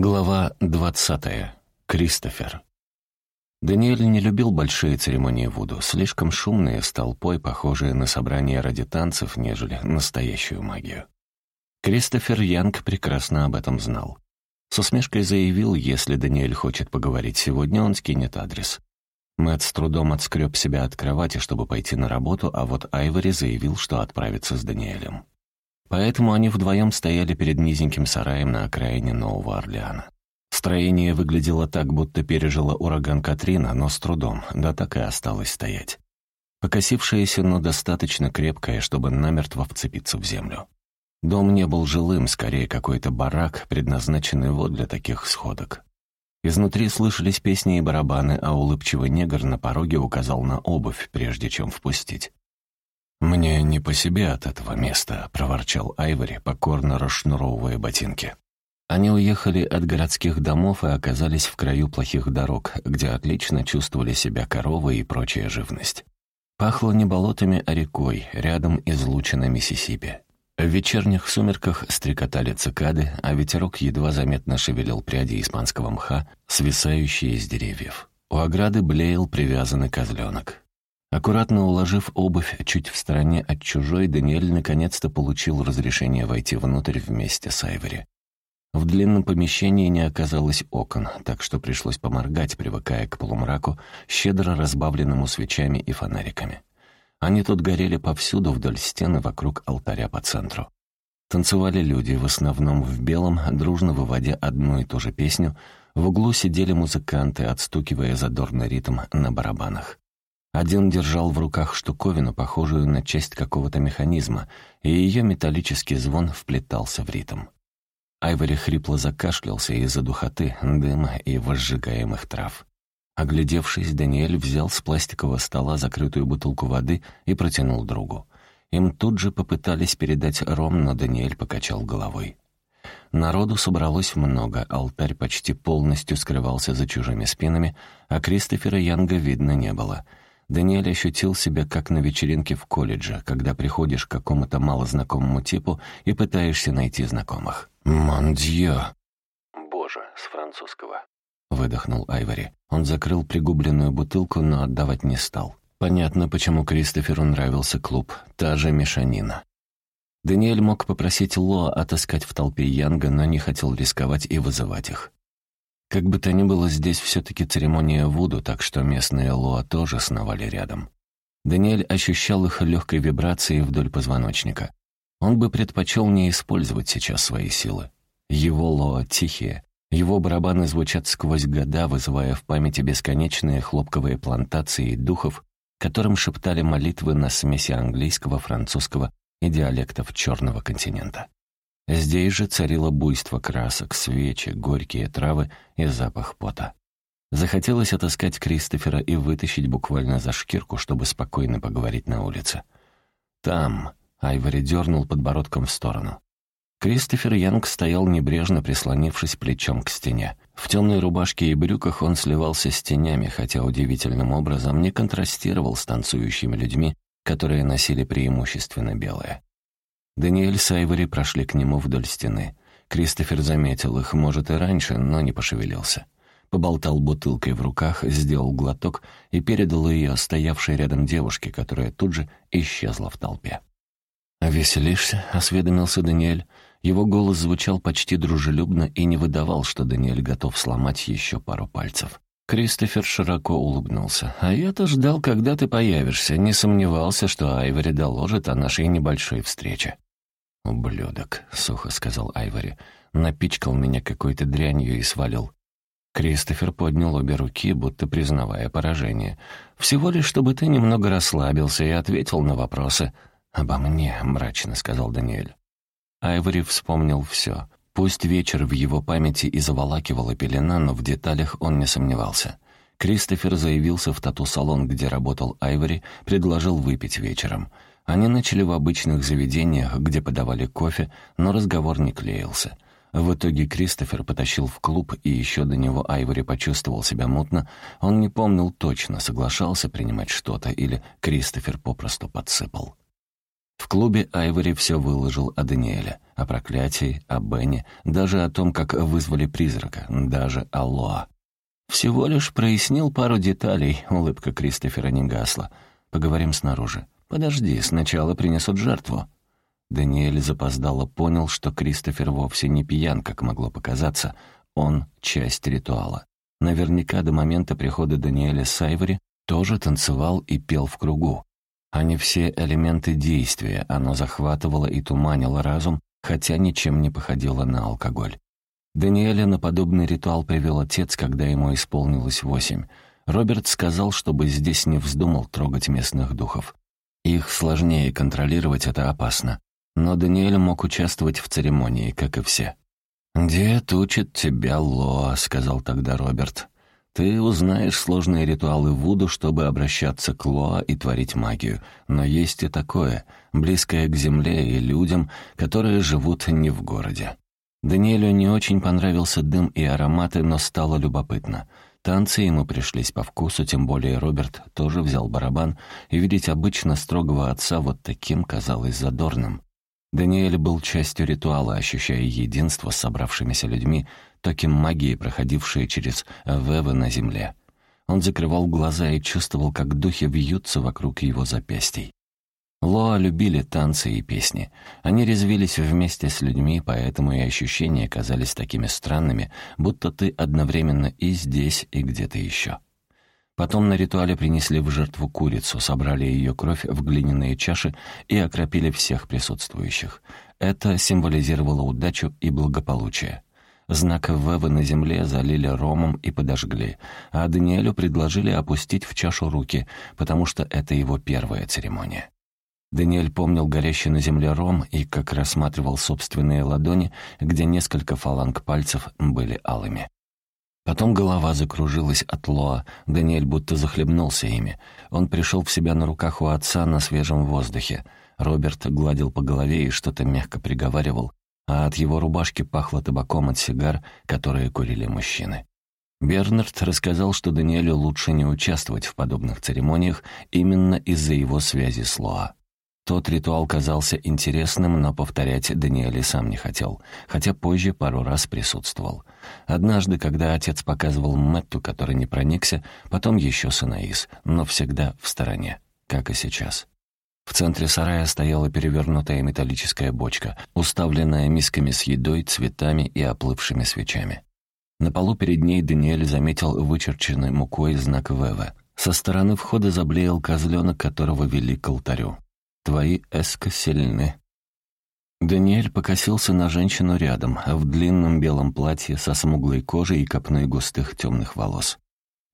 Глава двадцатая. Кристофер. Даниэль не любил большие церемонии Вуду, слишком шумные, с толпой, похожие на собрание ради танцев, нежели настоящую магию. Кристофер Янг прекрасно об этом знал. С усмешкой заявил, если Даниэль хочет поговорить сегодня, он скинет адрес. Мэтт с трудом отскреб себя от кровати, чтобы пойти на работу, а вот Айвори заявил, что отправится с Даниэлем. Поэтому они вдвоем стояли перед низеньким сараем на окраине Нового Орлеана. Строение выглядело так, будто пережило ураган Катрина, но с трудом, да так и осталось стоять. Покосившееся, но достаточно крепкое, чтобы намертво вцепиться в землю. Дом не был жилым, скорее какой-то барак, предназначенный вот для таких сходок. Изнутри слышались песни и барабаны, а улыбчивый негр на пороге указал на обувь, прежде чем впустить. «Мне не по себе от этого места», — проворчал Айвори, покорно расшнуровывая ботинки. Они уехали от городских домов и оказались в краю плохих дорог, где отлично чувствовали себя коровы и прочая живность. Пахло не болотами, а рекой, рядом излучина Миссисипи. В вечерних сумерках стрекотали цикады, а ветерок едва заметно шевелил пряди испанского мха, свисающие из деревьев. У ограды блеял привязанный козленок. Аккуратно уложив обувь чуть в стороне от чужой, Даниэль наконец-то получил разрешение войти внутрь вместе с Айвори. В длинном помещении не оказалось окон, так что пришлось поморгать, привыкая к полумраку, щедро разбавленному свечами и фонариками. Они тут горели повсюду вдоль стены вокруг алтаря по центру. Танцевали люди, в основном в белом, дружно выводя одну и ту же песню. В углу сидели музыканты, отстукивая задорный ритм на барабанах. Один держал в руках штуковину, похожую на часть какого-то механизма, и ее металлический звон вплетался в ритм. Айвори хрипло закашлялся из-за духоты, дыма и возжигаемых трав. Оглядевшись, Даниэль взял с пластикового стола закрытую бутылку воды и протянул другу. Им тут же попытались передать ром, но Даниэль покачал головой. Народу собралось много, алтарь почти полностью скрывался за чужими спинами, а Кристофера Янга видно не было — Даниэль ощутил себя как на вечеринке в колледже, когда приходишь к какому-то малознакомому типу и пытаешься найти знакомых. «Мондье!» «Боже!» — с французского. Выдохнул Айвори. Он закрыл пригубленную бутылку, но отдавать не стал. Понятно, почему Кристоферу нравился клуб. Та же мешанина. Даниэль мог попросить Лоа отыскать в толпе Янга, но не хотел рисковать и вызывать их. Как бы то ни было, здесь все-таки церемония Вуду, так что местные Лоа тоже сновали рядом. Даниэль ощущал их легкой вибрацией вдоль позвоночника. Он бы предпочел не использовать сейчас свои силы. Его Лоа тихие, его барабаны звучат сквозь года, вызывая в памяти бесконечные хлопковые плантации духов, которым шептали молитвы на смеси английского, французского и диалектов Черного континента. Здесь же царило буйство красок, свечи, горькие травы и запах пота. Захотелось отыскать Кристофера и вытащить буквально за шкирку, чтобы спокойно поговорить на улице. «Там», — Айвори дернул подбородком в сторону. Кристофер Янг стоял небрежно, прислонившись плечом к стене. В темной рубашке и брюках он сливался с тенями, хотя удивительным образом не контрастировал с танцующими людьми, которые носили преимущественно белое. Даниэль с Айвори прошли к нему вдоль стены. Кристофер заметил их, может, и раньше, но не пошевелился. Поболтал бутылкой в руках, сделал глоток и передал ее стоявшей рядом девушке, которая тут же исчезла в толпе. «Веселишься?» — осведомился Даниэль. Его голос звучал почти дружелюбно и не выдавал, что Даниэль готов сломать еще пару пальцев. Кристофер широко улыбнулся. «А я-то ждал, когда ты появишься. Не сомневался, что Айвори доложит о нашей небольшой встрече». «Ублюдок», — сухо сказал Айвори. «Напичкал меня какой-то дрянью и свалил». Кристофер поднял обе руки, будто признавая поражение. «Всего лишь, чтобы ты немного расслабился и ответил на вопросы». «Обо мне», — мрачно сказал Даниэль. Айвори вспомнил все. Пусть вечер в его памяти и заволакивала пелена, но в деталях он не сомневался. Кристофер заявился в тату-салон, где работал Айвори, предложил выпить вечером — они начали в обычных заведениях, где подавали кофе, но разговор не клеился. В итоге Кристофер потащил в клуб, и еще до него Айвори почувствовал себя мутно. Он не помнил точно, соглашался принимать что-то или Кристофер попросту подсыпал. В клубе Айвори все выложил о Даниэле, о проклятии, о Бене, даже о том, как вызвали призрака, даже о Лоа. «Всего лишь прояснил пару деталей», — улыбка Кристофера не гасла. «Поговорим снаружи». «Подожди, сначала принесут жертву». Даниэль запоздало понял, что Кристофер вовсе не пьян, как могло показаться. Он — часть ритуала. Наверняка до момента прихода Даниэля Сайвери тоже танцевал и пел в кругу. Они все элементы действия, оно захватывало и туманило разум, хотя ничем не походило на алкоголь. Даниэля на подобный ритуал привел отец, когда ему исполнилось восемь. Роберт сказал, чтобы здесь не вздумал трогать местных духов. Их сложнее контролировать, это опасно. Но Даниэль мог участвовать в церемонии, как и все. «Дед учит тебя Лоа», — сказал тогда Роберт. «Ты узнаешь сложные ритуалы Вуду, чтобы обращаться к Лоа и творить магию. Но есть и такое, близкое к земле и людям, которые живут не в городе». Даниэлю не очень понравился дым и ароматы, но стало любопытно. Танцы ему пришлись по вкусу, тем более Роберт тоже взял барабан, и видеть обычно строгого отца вот таким казалось задорным. Даниэль был частью ритуала, ощущая единство с собравшимися людьми, токим магии, проходившие через Вевы на земле. Он закрывал глаза и чувствовал, как духи вьются вокруг его запястий. Лоа любили танцы и песни. Они резвились вместе с людьми, поэтому и ощущения казались такими странными, будто ты одновременно и здесь, и где-то еще. Потом на ритуале принесли в жертву курицу, собрали ее кровь в глиняные чаши и окропили всех присутствующих. Это символизировало удачу и благополучие. Знак Вевы на земле залили ромом и подожгли, а Даниэлю предложили опустить в чашу руки, потому что это его первая церемония. Даниэль помнил горящий на земле ром и как рассматривал собственные ладони, где несколько фаланг пальцев были алыми. Потом голова закружилась от Лоа, Даниэль будто захлебнулся ими. Он пришел в себя на руках у отца на свежем воздухе. Роберт гладил по голове и что-то мягко приговаривал, а от его рубашки пахло табаком от сигар, которые курили мужчины. Бернард рассказал, что Даниэлю лучше не участвовать в подобных церемониях именно из-за его связи с Лоа. Тот ритуал казался интересным, но повторять Даниэль сам не хотел, хотя позже пару раз присутствовал. Однажды, когда отец показывал Мэтту, который не проникся, потом еще Санаис, но всегда в стороне, как и сейчас. В центре сарая стояла перевернутая металлическая бочка, уставленная мисками с едой, цветами и оплывшими свечами. На полу перед ней Даниэль заметил вычерченный мукой знак Вева. Со стороны входа заблеял козленок, которого вели к алтарю твои эско сильны». Даниэль покосился на женщину рядом, в длинном белом платье со смуглой кожей и копной густых темных волос.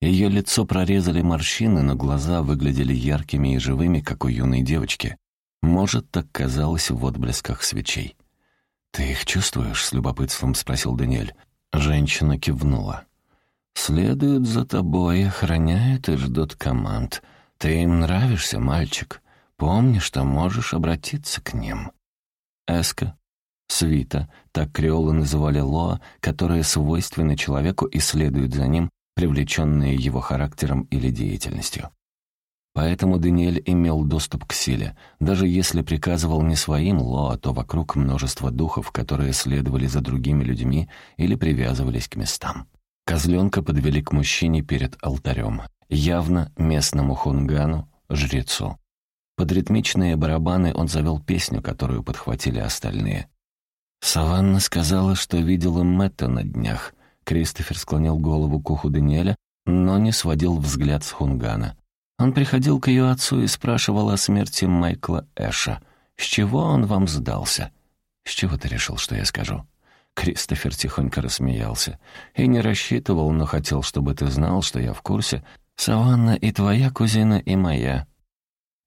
Ее лицо прорезали морщины, но глаза выглядели яркими и живыми, как у юной девочки. Может, так казалось в отблесках свечей. «Ты их чувствуешь?» — с любопытством спросил Даниэль. Женщина кивнула. «Следуют за тобой, охраняют и ждут команд. Ты им нравишься, мальчик?» Помни, что можешь обратиться к ним. Эска, свита, так креолы называли Лоа, которые свойственны человеку и следуют за ним, привлеченные его характером или деятельностью. Поэтому Даниэль имел доступ к силе. Даже если приказывал не своим Лоа, то вокруг множество духов, которые следовали за другими людьми или привязывались к местам. Козленка подвели к мужчине перед алтарем, явно местному хунгану, жрецу. Под ритмичные барабаны он завел песню, которую подхватили остальные. Саванна сказала, что видела Мэтта на днях. Кристофер склонил голову к уху Даниэля, но не сводил взгляд с Хунгана. Он приходил к ее отцу и спрашивал о смерти Майкла Эша. «С чего он вам сдался?» «С чего ты решил, что я скажу?» Кристофер тихонько рассмеялся. «И не рассчитывал, но хотел, чтобы ты знал, что я в курсе. Саванна и твоя кузина, и моя.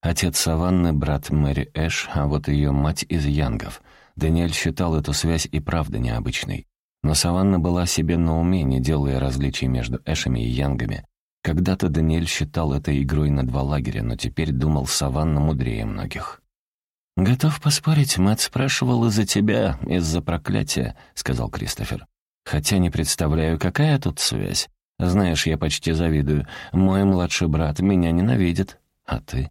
Отец Саванны — брат Мэри Эш, а вот ее мать из Янгов. Даниэль считал эту связь и правда необычной. Но Саванна была себе на уме, не делая различий между Эшами и Янгами. Когда-то Даниэль считал это игрой на два лагеря, но теперь думал Саванна мудрее многих. «Готов поспорить, мать спрашивал из-за тебя, из-за проклятия», — сказал Кристофер. «Хотя не представляю, какая тут связь. Знаешь, я почти завидую. Мой младший брат меня ненавидит. А ты?»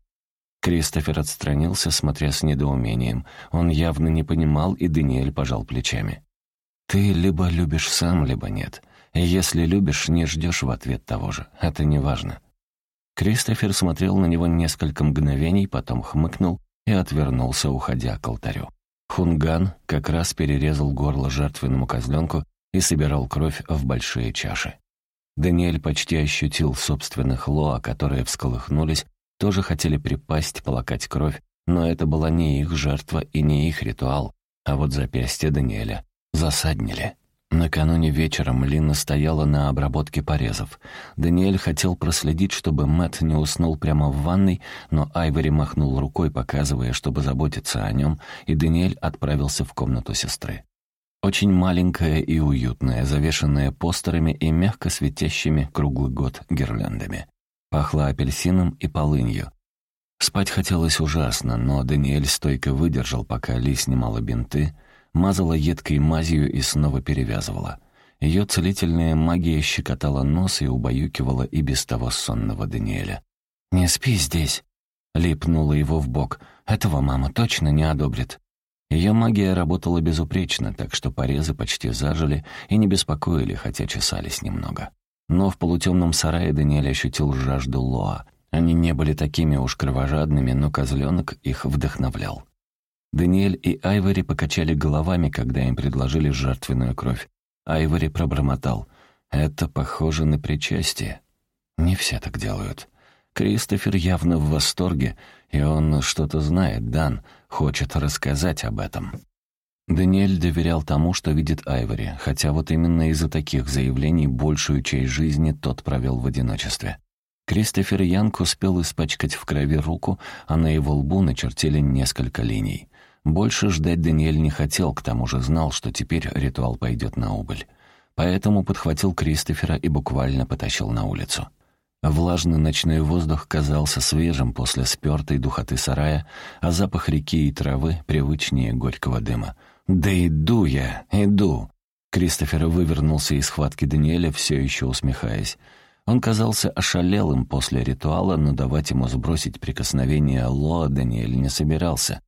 Кристофер отстранился, смотря с недоумением. Он явно не понимал, и Даниэль пожал плечами. «Ты либо любишь сам, либо нет. Если любишь, не ждешь в ответ того же. Это не важно». Кристофер смотрел на него несколько мгновений, потом хмыкнул и отвернулся, уходя к алтарю. Хунган как раз перерезал горло жертвенному козленку и собирал кровь в большие чаши. Даниэль почти ощутил собственных лоа, которые всколыхнулись, тоже хотели припасть, полакать кровь, но это была не их жертва и не их ритуал, а вот запястье Даниэля засаднили. Накануне вечером Лина стояла на обработке порезов. Даниэль хотел проследить, чтобы Мэт не уснул прямо в ванной, но Айвори махнул рукой, показывая, чтобы заботиться о нем, и Даниэль отправился в комнату сестры. Очень маленькая и уютная, завешенная постерами и мягко светящими круглый год гирляндами. Пахло апельсином и полынью. Спать хотелось ужасно, но Даниэль стойко выдержал, пока Ли снимала бинты, мазала едкой мазью и снова перевязывала. Ее целительная магия щекотала нос и убаюкивала и без того сонного Даниэля. «Не спи здесь!» Ли пнула его в бок. «Этого мама точно не одобрит». Ее магия работала безупречно, так что порезы почти зажили и не беспокоили, хотя чесались немного. Но в полутемном сарае Даниэль ощутил жажду Лоа. Они не были такими уж кровожадными, но козленок их вдохновлял. Даниэль и Айвори покачали головами, когда им предложили жертвенную кровь. Айвори пробормотал. «Это похоже на причастие». «Не все так делают». Кристофер явно в восторге, и он что-то знает, Дан, хочет рассказать об этом. Даниэль доверял тому, что видит Айвори, хотя вот именно из-за таких заявлений большую часть жизни тот провел в одиночестве. Кристофер Янг успел испачкать в крови руку, а на его лбу начертили несколько линий. Больше ждать Даниэль не хотел, к тому же знал, что теперь ритуал пойдет на убыль. Поэтому подхватил Кристофера и буквально потащил на улицу. Влажный ночной воздух казался свежим после спертой духоты сарая, а запах реки и травы привычнее горького дыма — «Да иду я, иду!» Кристофер вывернулся из схватки Даниэля, все еще усмехаясь. Он казался ошалелым после ритуала, но давать ему сбросить прикосновение Лоа Даниэль не собирался.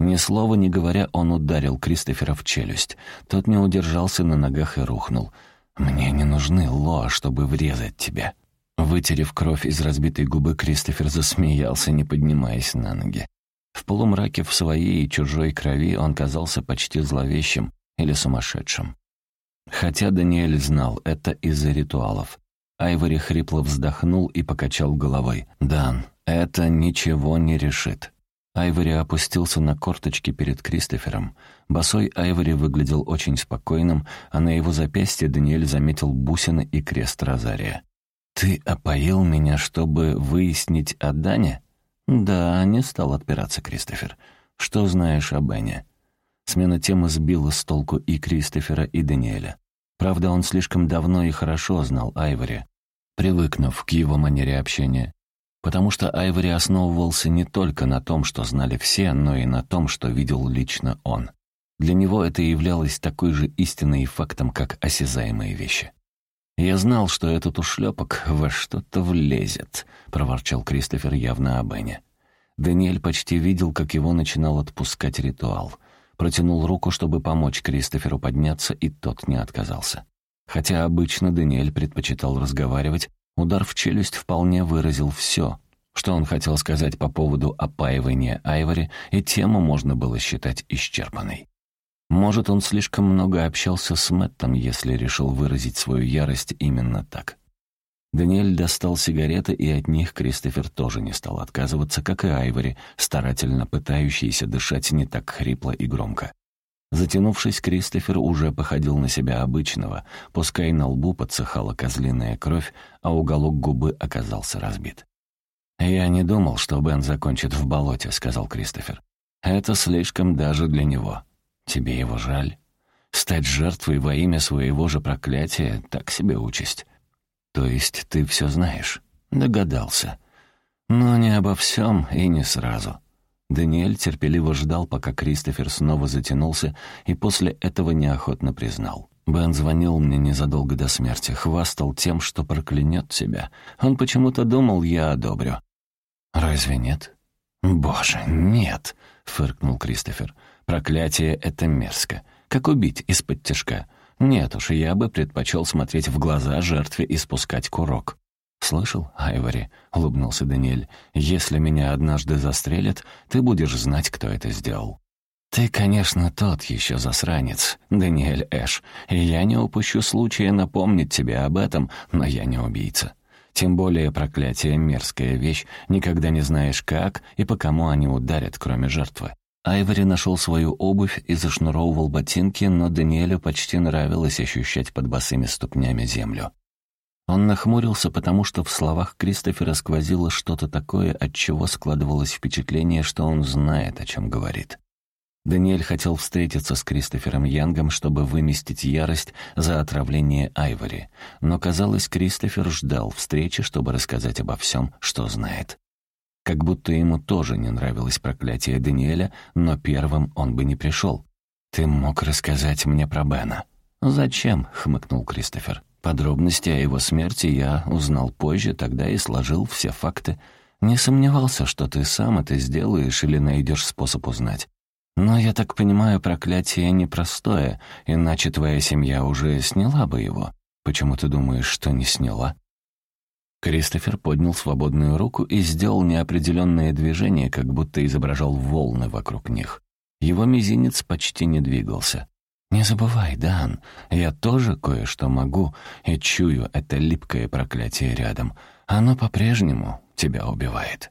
Ни слова не говоря, он ударил Кристофера в челюсть. Тот не удержался на ногах и рухнул. «Мне не нужны Лоа, чтобы врезать тебя». Вытерев кровь из разбитой губы, Кристофер засмеялся, не поднимаясь на ноги. В полумраке в своей и чужой крови он казался почти зловещим или сумасшедшим. Хотя Даниэль знал, это из-за ритуалов. Айвори хрипло вздохнул и покачал головой. «Дан, это ничего не решит». Айвори опустился на корточки перед Кристофером. Босой Айвори выглядел очень спокойным, а на его запястье Даниэль заметил бусины и крест Розария. «Ты опоил меня, чтобы выяснить о Дане?» «Да, не стал отпираться Кристофер. Что знаешь о Бене?» Смена темы сбила с толку и Кристофера, и Даниэля. Правда, он слишком давно и хорошо знал Айвори, привыкнув к его манере общения. Потому что Айвори основывался не только на том, что знали все, но и на том, что видел лично он. Для него это являлось такой же истиной и фактом, как осязаемые вещи. «Я знал, что этот ушлепок во что-то влезет», — проворчал Кристофер явно о Бене. Даниэль почти видел, как его начинал отпускать ритуал. Протянул руку, чтобы помочь Кристоферу подняться, и тот не отказался. Хотя обычно Даниэль предпочитал разговаривать, удар в челюсть вполне выразил все, что он хотел сказать по поводу опаивания Айвори, и тему можно было считать исчерпанной. Может, он слишком много общался с Мэттом, если решил выразить свою ярость именно так. Даниэль достал сигареты, и от них Кристофер тоже не стал отказываться, как и Айвори, старательно пытающийся дышать не так хрипло и громко. Затянувшись, Кристофер уже походил на себя обычного, пускай на лбу подсыхала козлиная кровь, а уголок губы оказался разбит. «Я не думал, что Бен закончит в болоте», — сказал Кристофер. «Это слишком даже для него. Тебе его жаль? Стать жертвой во имя своего же проклятия — так себе участь. То есть ты все знаешь? Догадался. Но не обо всем и не сразу. Даниэль терпеливо ждал, пока Кристофер снова затянулся, и после этого неохотно признал. Бен звонил мне незадолго до смерти, хвастал тем, что проклянет тебя. Он почему-то думал, я одобрю. Разве нет? «Боже, нет!» — фыркнул Кристофер. «Проклятие — это мерзко. Как убить из-под тяжка? Нет уж, я бы предпочел смотреть в глаза жертве и спускать курок». «Слышал, Айвори?» — улыбнулся Даниэль. «Если меня однажды застрелят, ты будешь знать, кто это сделал». «Ты, конечно, тот еще засранец, Даниэль Эш, я не упущу случая напомнить тебе об этом, но я не убийца. Тем более проклятие — мерзкая вещь, никогда не знаешь как и по кому они ударят, кроме жертвы». Айвори нашел свою обувь и зашнуровывал ботинки, но Даниэлю почти нравилось ощущать под босыми ступнями землю. Он нахмурился, потому что в словах Кристофера сквозило что-то такое, от чего складывалось впечатление, что он знает, о чем говорит. Даниэль хотел встретиться с Кристофером Янгом, чтобы выместить ярость за отравление Айвори, но, казалось, Кристофер ждал встречи, чтобы рассказать обо всем, что знает. Как будто ему тоже не нравилось проклятие Даниэля, но первым он бы не пришел. «Ты мог рассказать мне про Бена?» «Зачем?» — хмыкнул Кристофер. «Подробности о его смерти я узнал позже, тогда и сложил все факты. Не сомневался, что ты сам это сделаешь или найдешь способ узнать. Но, я так понимаю, проклятие непростое, иначе твоя семья уже сняла бы его. Почему ты думаешь, что не сняла?» Кристофер поднял свободную руку и сделал неопределенное движение, как будто изображал волны вокруг них. Его мизинец почти не двигался. «Не забывай, Дан, я тоже кое-что могу, и чую это липкое проклятие рядом. Оно по-прежнему тебя убивает.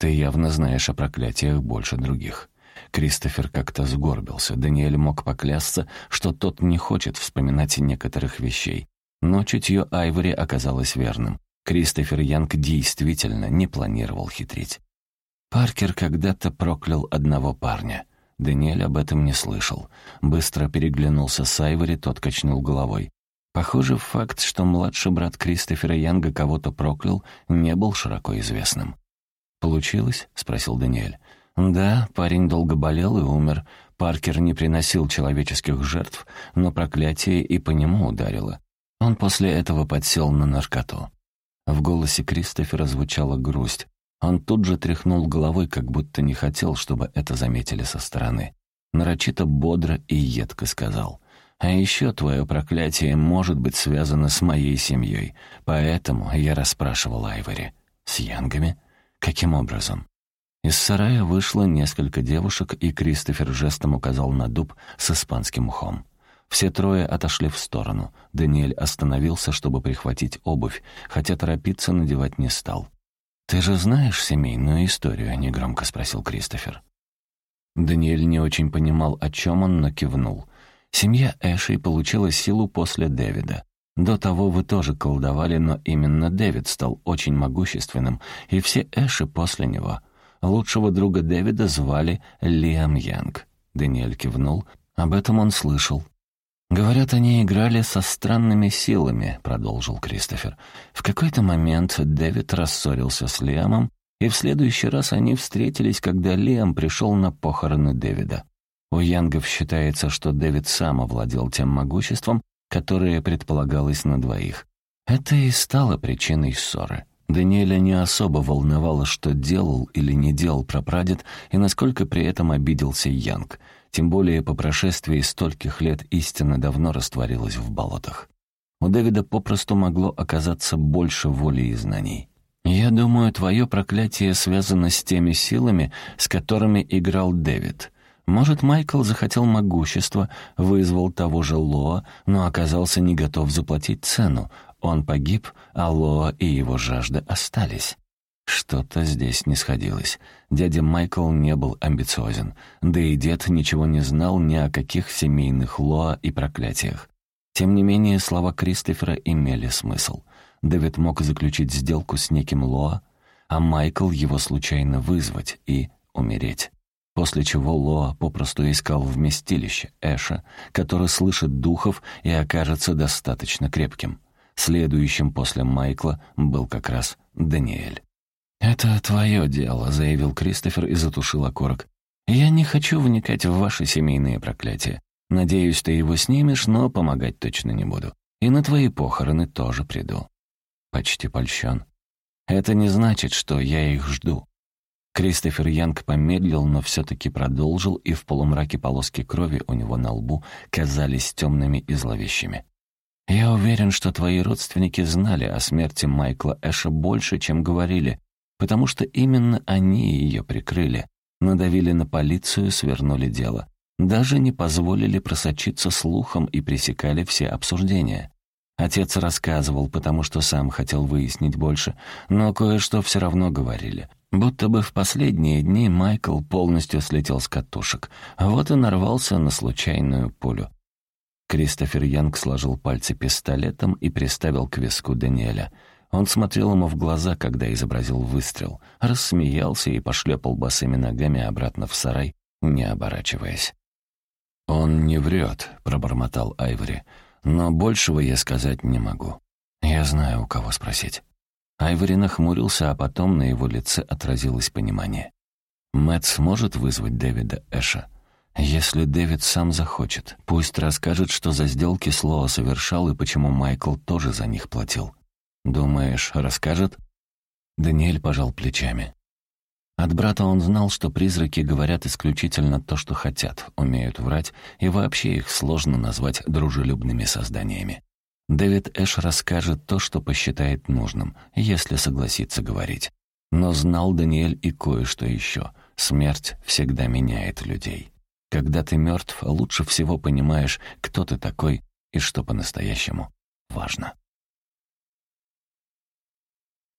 Ты явно знаешь о проклятиях больше других. Кристофер как-то сгорбился. Даниэль мог поклясться, что тот не хочет вспоминать некоторых вещей. Но чутье Айвори оказалось верным. Кристофер Янг действительно не планировал хитрить. Паркер когда-то проклял одного парня. Даниэль об этом не слышал. Быстро переглянулся с Айвори, тот качнул головой. Похоже, факт, что младший брат Кристофера Янга кого-то проклял, не был широко известным. «Получилось?» — спросил Даниэль. Да, парень долго болел и умер. Паркер не приносил человеческих жертв, но проклятие и по нему ударило. Он после этого подсел на наркоту. В голосе Кристофера звучала грусть. Он тут же тряхнул головой, как будто не хотел, чтобы это заметили со стороны. Нарочито бодро и едко сказал. «А еще твое проклятие может быть связано с моей семьей, поэтому я расспрашивал Айвори. С Янгами? Каким образом?» Из сарая вышло несколько девушек, и Кристофер жестом указал на дуб с испанским ухом. Все трое отошли в сторону. Даниэль остановился, чтобы прихватить обувь, хотя торопиться надевать не стал. «Ты же знаешь семейную историю?» — негромко спросил Кристофер. Даниэль не очень понимал, о чем он, но кивнул. Семья Эшей получила силу после Дэвида. До того вы тоже колдовали, но именно Дэвид стал очень могущественным, и все Эши после него — Лучшего друга Дэвида звали Лиам Янг. Даниэль кивнул. Об этом он слышал. «Говорят, они играли со странными силами», — продолжил Кристофер. «В какой-то момент Дэвид рассорился с Лиамом, и в следующий раз они встретились, когда Лиам пришел на похороны Дэвида. У Янгов считается, что Дэвид сам овладел тем могуществом, которое предполагалось на двоих. Это и стало причиной ссоры. Даниэля не особо волновало, что делал или не делал прапрадед, и насколько при этом обиделся Янг. Тем более по прошествии стольких лет истина давно растворилась в болотах. У Дэвида попросту могло оказаться больше воли и знаний. «Я думаю, твое проклятие связано с теми силами, с которыми играл Дэвид. Может, Майкл захотел могущества, вызвал того же Лоа, но оказался не готов заплатить цену, он погиб, а Лоа и его жажда остались. Что-то здесь не сходилось. Дядя Майкл не был амбициозен, да и дед ничего не знал ни о каких семейных Лоа и проклятиях. Тем не менее, слова Кристофера имели смысл. Дэвид мог заключить сделку с неким Лоа, а Майкл его случайно вызвать и умереть. После чего Лоа попросту искал вместилище Эша, который слышит духов и окажется достаточно крепким. Следующим после Майкла был как раз Даниэль. «Это твое дело», — заявил Кристофер и затушил окорок. «Я не хочу вникать в ваши семейные проклятия. Надеюсь, ты его снимешь, но помогать точно не буду. И на твои похороны тоже приду». Почти польщен. «Это не значит, что я их жду». Кристофер Янг помедлил, но все-таки продолжил, и в полумраке полоски крови у него на лбу казались темными и зловещими. «Я уверен, что твои родственники знали о смерти Майкла Эша больше, чем говорили, потому что именно они ее прикрыли, надавили на полицию, свернули дело. Даже не позволили просочиться слухом и пресекали все обсуждения. Отец рассказывал, потому что сам хотел выяснить больше, но кое-что все равно говорили. Будто бы в последние дни Майкл полностью слетел с катушек, вот и нарвался на случайную пулю. Кристофер Янг сложил пальцы пистолетом и приставил к виску Даниэля. Он смотрел ему в глаза, когда изобразил выстрел, рассмеялся и пошлепал босыми ногами обратно в сарай, не оборачиваясь. «Он не врет», — пробормотал Айвори, — «но большего я сказать не могу. Я знаю, у кого спросить». Айвори нахмурился, а потом на его лице отразилось понимание. «Мэтт сможет вызвать Дэвида Эша?» «Если Дэвид сам захочет, пусть расскажет, что за сделки Слоа совершал и почему Майкл тоже за них платил. Думаешь, расскажет?» Даниэль пожал плечами. От брата он знал, что призраки говорят исключительно то, что хотят, умеют врать, и вообще их сложно назвать дружелюбными созданиями. Дэвид Эш расскажет то, что посчитает нужным, если согласится говорить. Но знал Даниэль и кое-что еще. Смерть всегда меняет людей. Когда ты мертв, лучше всего понимаешь, кто ты такой и что по-настоящему важно.